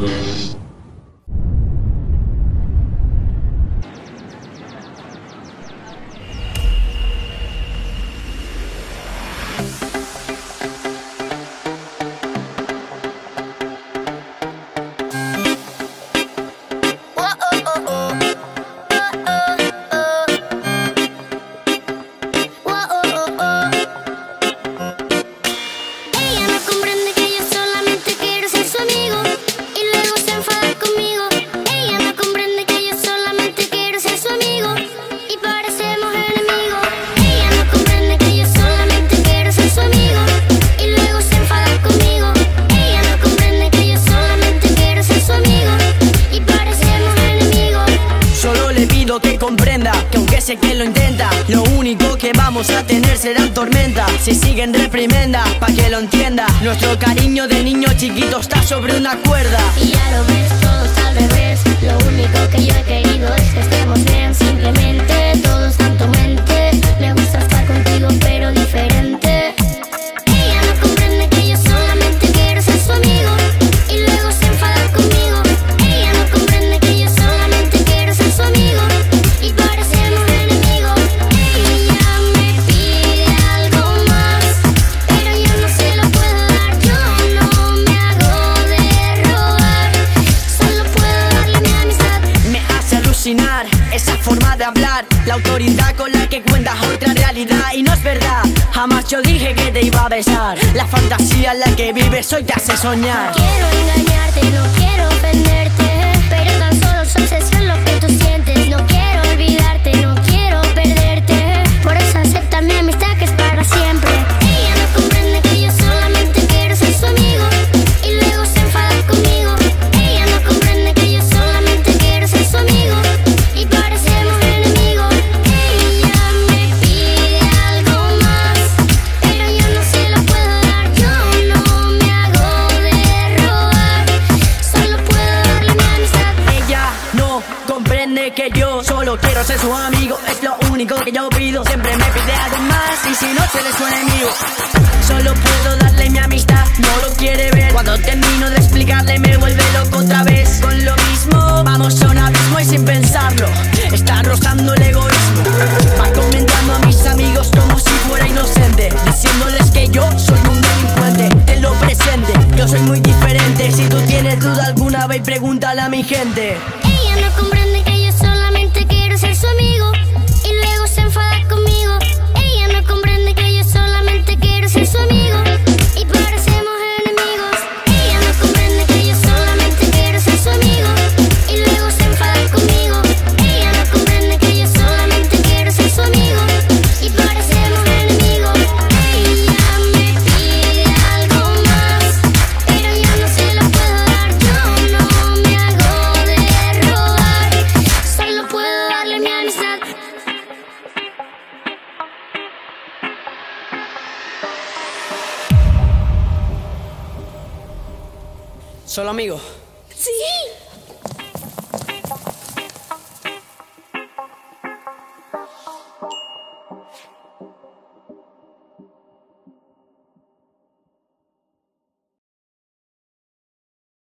Yeah. Sé que lo intenta Lo único que vamos a tener serán tormenta. Si siguen reprimenda, pa' que lo entienda. Nuestro cariño de niño chiquito está sobre una cuerda. Y ya lo ves, todo al revés Lo único que yo esa forma de hablar. La autoridad con la que cuentas otra realidad. Y no es verdad, jamás yo dije que te iba a besar. La fantasía en la que vives hoy te hace soñar. Quiero engañarte, no quiero que yo solo quiero ser su amigo. Es lo único que yo pido Siempre me pide algo más. Y si no se le su enemigo Solo puedo darle mi amistad, no lo quiere ver. Cuando termino de explicarle me vuelve loco otra vez. Con lo mismo, vamos a un abismo y sin pensarlo. Está rozando el egoísmo. Va comentando a mis amigos como si fuera inocente. Diciéndoles que yo soy un delincuente. En lo presente, yo soy muy diferente. Si tú tienes duda alguna ve y pregúntale a mi gente. Ella no comprende Solo amigo